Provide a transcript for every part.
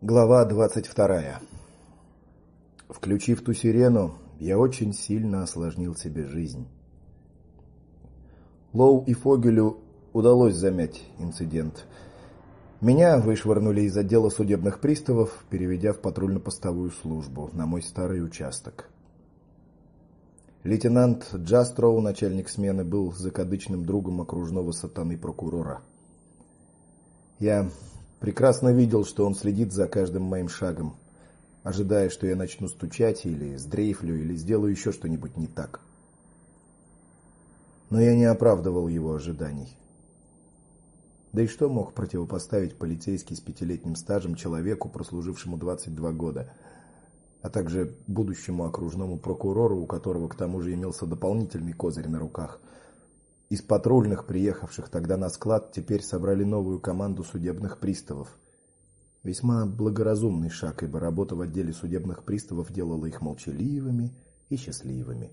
Глава двадцать вторая. Включив ту сирену, я очень сильно осложнил себе жизнь. Лоу и Фогелю удалось замять инцидент. Меня вышвырнули из отдела судебных приставов, переведя в патрульно-постовую службу на мой старый участок. Лейтенант Джастроу, начальник смены, был закадычным другом окружного сатаны прокурора. Я Прекрасно видел, что он следит за каждым моим шагом, ожидая, что я начну стучать или сдрейфлю или сделаю еще что-нибудь не так. Но я не оправдывал его ожиданий. Да и что мог противопоставить полицейский с пятилетним стажем человеку, прослужившему 22 года, а также будущему окружному прокурору, у которого к тому же имелся дополнительный козырь на руках – из патрульных, приехавших тогда на склад, теперь собрали новую команду судебных приставов. Весьма благоразумный шаг, ибо работа в отделе судебных приставов делала их молчаливыми и счастливыми.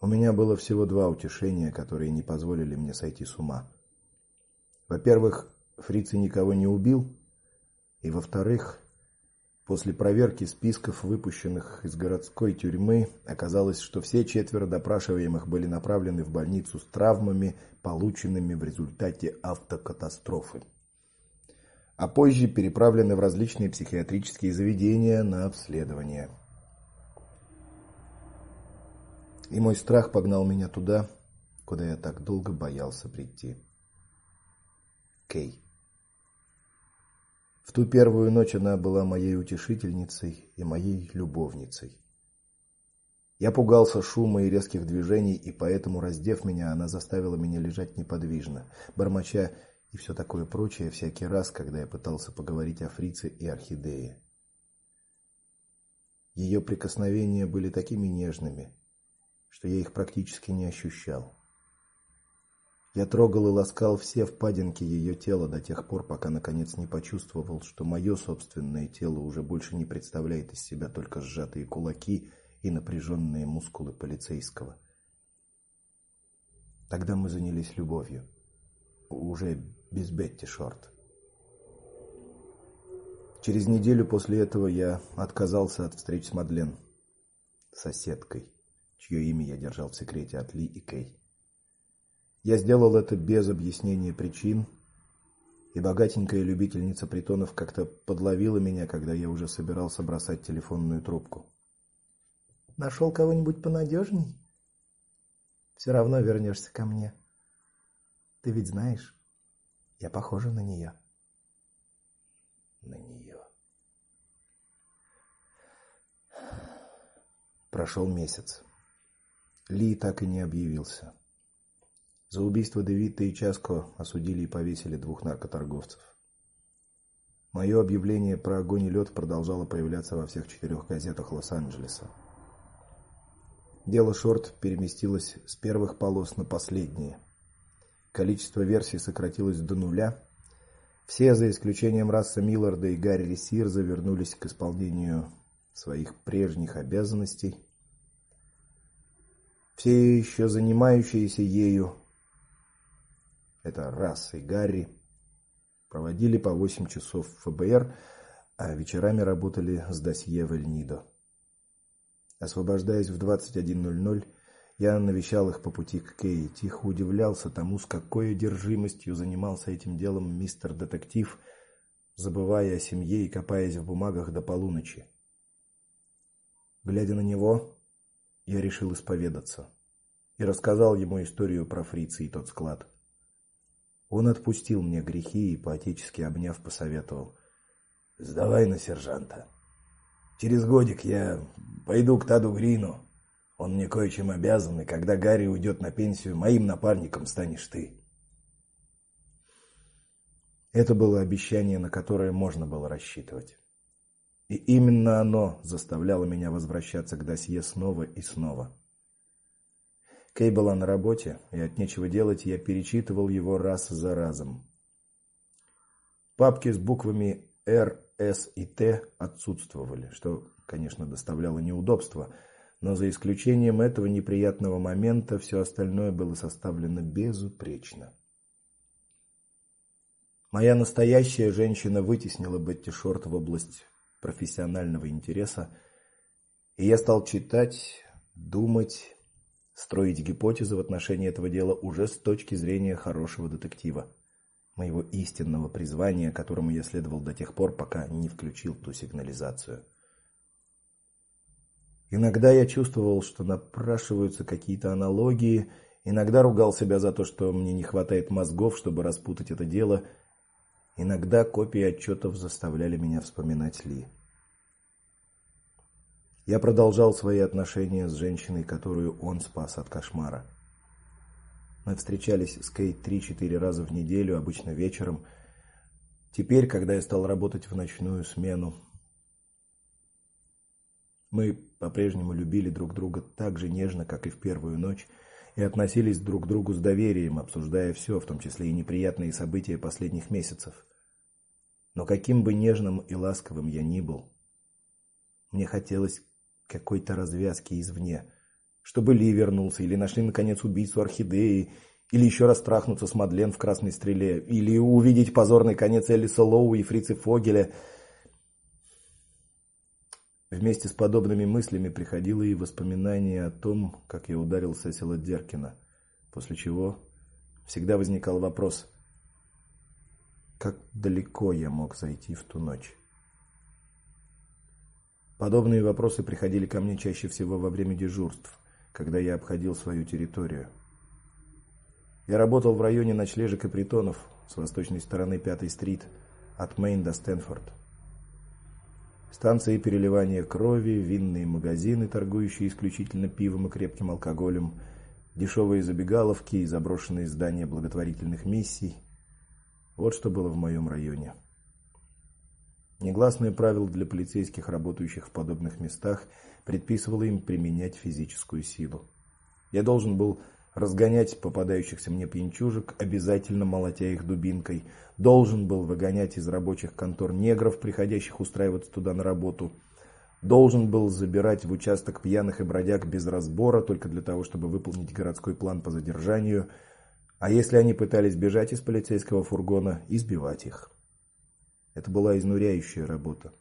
У меня было всего два утешения, которые не позволили мне сойти с ума. Во-первых, Фриц никого не убил, и во-вторых, После проверки списков выпущенных из городской тюрьмы оказалось, что все четверо допрашиваемых были направлены в больницу с травмами, полученными в результате автокатастрофы. А позже переправлены в различные психиатрические заведения на обследование. И мой страх погнал меня туда, куда я так долго боялся прийти. Кей в ту первую ночь она была моей утешительницей и моей любовницей. Я пугался шума и резких движений, и поэтому, раздев меня, она заставила меня лежать неподвижно, бормоча и все такое прочее всякий раз, когда я пытался поговорить о фрице и орхидее. Ее прикосновения были такими нежными, что я их практически не ощущал. Я трогал и ласкал все впадинки ее тела до тех пор, пока наконец не почувствовал, что мое собственное тело уже больше не представляет из себя только сжатые кулаки и напряженные мускулы полицейского. Тогда мы занялись любовью, уже без Бетти Шорт. Через неделю после этого я отказался от встреч с Мадлен, соседкой, чье имя я держал в секрете от Ли и Кей. Я сделал это без объяснения причин, и богатенькая любительница притонов как-то подловила меня, когда я уже собирался бросать телефонную трубку. Нашел кого-нибудь понадежней? Все равно вернешься ко мне. Ты ведь знаешь, я похожа на нее. На нее. Прошел месяц. Ли так и не объявился. За убийство Девита и Часко осудили и повесили двух наркоторговцев. Мое объявление про огонь и лед продолжало появляться во всех четырех газетах Лос-Анджелеса. Дело Шорт переместилось с первых полос на последние. Количество версий сократилось до нуля. Все, за исключением Расса Милларда и Гарри Ресирза, вернулись к исполнению своих прежних обязанностей. Все еще занимающиеся ею это Расс и Гарри, проводили по 8 часов в ФБР, а вечерами работали с досье в Эльнидо. Освобождаясь в 21:00, я навещал их по пути к Кей тихо удивлялся тому, с какой одержимостью занимался этим делом мистер детектив, забывая о семье и копаясь в бумагах до полуночи. Глядя на него, я решил исповедаться и рассказал ему историю про фрица и тот склад. Он отпустил мне грехи и поотечески обняв посоветовал: "Сдавай на сержанта. Через годик я пойду к Таду Грину. Он мне кое-чем обязан, и когда Гарри уйдет на пенсию, моим напарником станешь ты". Это было обещание, на которое можно было рассчитывать. И именно оно заставляло меня возвращаться к досье снова и снова. Кей была на работе, и от нечего делать я перечитывал его раз за разом. Папки с буквами Р, С и Т отсутствовали, что, конечно, доставляло неудобства, но за исключением этого неприятного момента все остальное было составлено безупречно. Моя настоящая женщина вытеснила Бетти Шорт в область профессионального интереса, и я стал читать, думать, строить гипотезы в отношении этого дела уже с точки зрения хорошего детектива, моего истинного призвания, которому я следовал до тех пор, пока не включил ту сигнализацию. Иногда я чувствовал, что напрашиваются какие-то аналогии, иногда ругал себя за то, что мне не хватает мозгов, чтобы распутать это дело. Иногда копии отчетов заставляли меня вспоминать Ли. Я продолжал свои отношения с женщиной, которую он спас от кошмара. Мы встречались с Кейт три-четыре раза в неделю, обычно вечером. Теперь, когда я стал работать в ночную смену, мы по-прежнему любили друг друга так же нежно, как и в первую ночь, и относились друг к другу с доверием, обсуждая все, в том числе и неприятные события последних месяцев. Но каким бы нежным и ласковым я ни был, мне хотелось какой-то развязки извне, чтобы Ли вернулся или нашли наконец убийцу орхидеи, или еще раз трахнуться с Мадлен в красной стреле, или увидеть позорный конец Элиса Лоу и Фрицы Фогеля – Вместе с подобными мыслями приходило и воспоминание о том, как я ударил Сесила Деркина, после чего всегда возникал вопрос: как далеко я мог зайти в ту ночь? Подобные вопросы приходили ко мне чаще всего во время дежурств, когда я обходил свою территорию. Я работал в районе ночлежек и притонов с восточной стороны Пятой стрит, от Мейн до Стэнфорд станции переливания крови, винные магазины, торгующие исключительно пивом и крепким алкоголем, дешевые забегаловки и заброшенные здания благотворительных миссий. Вот что было в моем районе. Негласное правило для полицейских, работающих в подобных местах, предписывало им применять физическую силу. Я должен был разгонять попадающихся мне пьянчужек, обязательно молотя их дубинкой. Должен был выгонять из рабочих контор негров, приходящих устраиваться туда на работу. Должен был забирать в участок пьяных и бродяг без разбора только для того, чтобы выполнить городской план по задержанию, а если они пытались бежать из полицейского фургона, избивать их. Это была изнуряющая работа.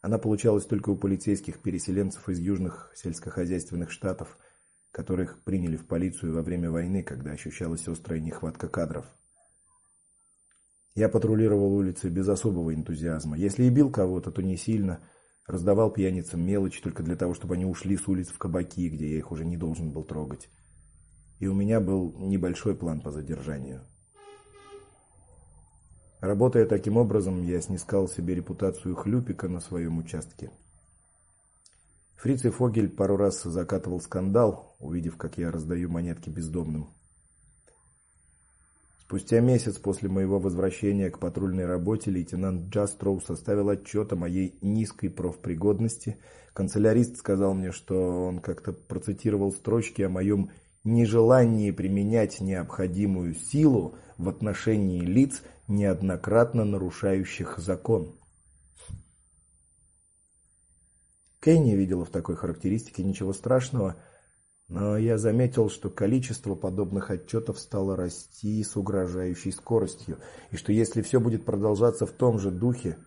Она получалась только у полицейских переселенцев из южных сельскохозяйственных штатов – которых приняли в полицию во время войны, когда ощущалась острая нехватка кадров. Я патрулировал улицы без особого энтузиазма. Если и бил кого-то, то не сильно, раздавал пьяницам мелочи только для того, чтобы они ушли с улиц в кабаки, где я их уже не должен был трогать. И у меня был небольшой план по задержанию. Работая таким образом, я снискал себе репутацию хлюпика на своем участке. Фриц и Фогель пару раз закатывал скандал, увидев, как я раздаю монетки бездомным. Спустя месяц после моего возвращения к патрульной работе лейтенант Джастроу составил отчет о моей низкой профпригодности. Канцелярист сказал мне, что он как-то процитировал строчки о моем нежелании применять необходимую силу в отношении лиц, неоднократно нарушающих закон. Кей не видела в такой характеристике ничего страшного, но я заметил, что количество подобных отчетов стало расти с угрожающей скоростью, и что если все будет продолжаться в том же духе,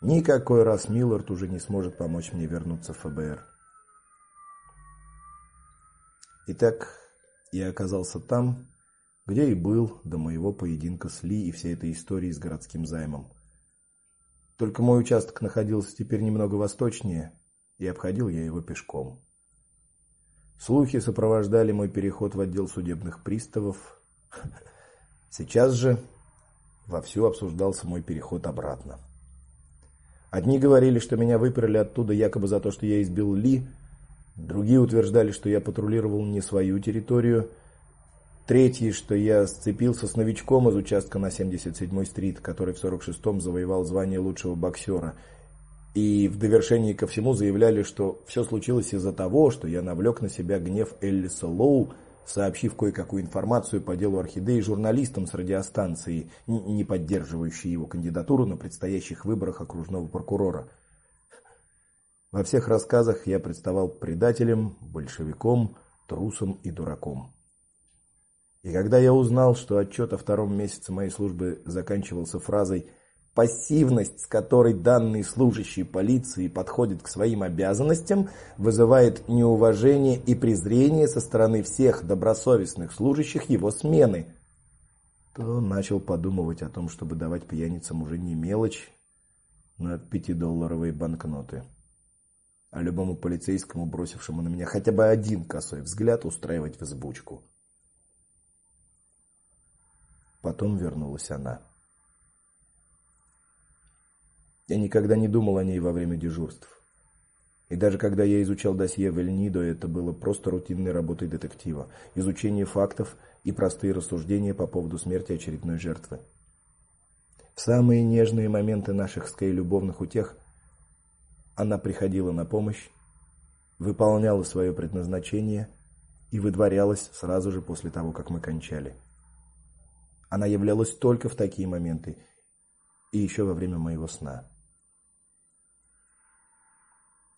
никакой раз Миллард уже не сможет помочь мне вернуться в ФБР. Итак, я оказался там, где и был до моего поединка с Ли и всей этой истории с городским займом. Только мой участок находился теперь немного восточнее, и обходил я его пешком. Слухи сопровождали мой переход в отдел судебных приставов. Сейчас же вовсю обсуждался мой переход обратно. Одни говорили, что меня выперли оттуда якобы за то, что я избил Ли, другие утверждали, что я патрулировал не свою территорию, Третий, что я сцепился с новичком из участка на 77-й стрит, который в 46-м завоевал звание лучшего боксера. И в довершении ко всему заявляли, что все случилось из-за того, что я навлек на себя гнев Эллиса Лоу, сообщив кое-какую информацию по делу орхидеи журналистам с радиостанции, не поддерживающей его кандидатуру на предстоящих выборах окружного прокурора. Во всех рассказах я представал предателем, большевиком, трусом и дураком. И когда я узнал, что отчет о втором месяце моей службы заканчивался фразой Пассивность, с которой данный служащий полиции подходит к своим обязанностям, вызывает неуважение и презрение со стороны всех добросовестных служащих его смены. То начал подумывать о том, чтобы давать пьяницам уже не мелочь, но пятидолларовые банкноты. А любому полицейскому, бросившему на меня хотя бы один косой взгляд, устраивать взбучку. Потом вернулась она. Я никогда не думал о ней во время дежурств. И даже когда я изучал досье Вельнидо, это было просто рутинной работой детектива, изучение фактов и простые рассуждения по поводу смерти очередной жертвы. В самые нежные моменты наших с Кей любовных утех она приходила на помощь, выполняла свое предназначение и выдворялась сразу же после того, как мы кончали. Она являлась только в такие моменты и еще во время моего сна.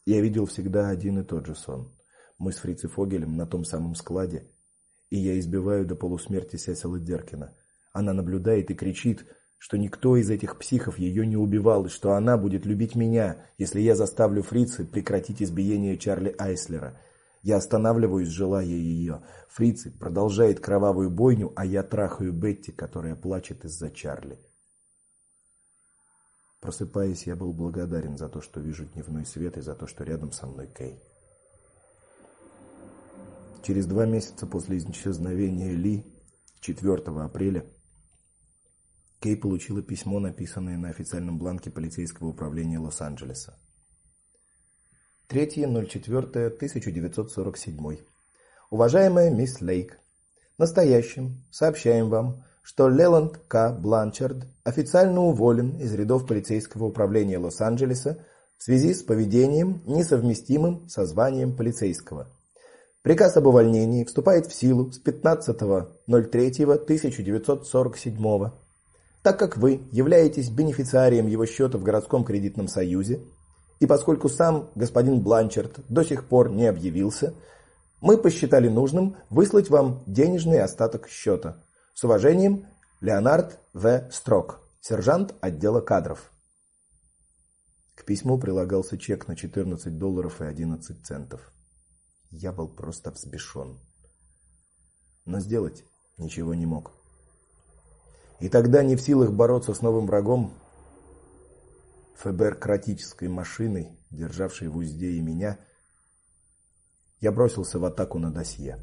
Я видел всегда один и тот же сон. Мы с Фрицей Фогелем на том самом складе, и я избиваю до полусмерти Сесила Деркина. Она наблюдает и кричит, что никто из этих психов ее не убивал, и что она будет любить меня, если я заставлю Фрицы прекратить избиение Чарли Айслера. Я останавливаюсь, желая ее. Фрицы продолжает кровавую бойню, а я трахаю Бетти, которая плачет из-за Чарли. Просыпаясь, я был благодарен за то, что вижу дневной свет и за то, что рядом со мной Кей. Через два месяца после исчезновения Ли, 4 апреля, Кей получила письмо, написанное на официальном бланке полицейского управления Лос-Анджелеса. 3.04.1947. Уважаемая мисс Лейк, настоящим сообщаем вам, что Леланд К. Бланчард официально уволен из рядов полицейского управления Лос-Анджелеса в связи с поведением, несовместимым со званием полицейского. Приказ об увольнении вступает в силу с 15.03.1947 так как вы являетесь бенефициарием его счета в городском кредитном союзе, и поскольку сам господин Бланчард до сих пор не объявился, мы посчитали нужным выслать вам денежный остаток счета. С уважением, Леонард В. Строк, сержант отдела кадров. К письму прилагался чек на 14 долларов и 11 центов. Я был просто взбешен. Но сделать ничего не мог. И тогда не в силах бороться с новым врагом, ФБР-кратической машиной, державшей в узде и меня, я бросился в атаку на досье.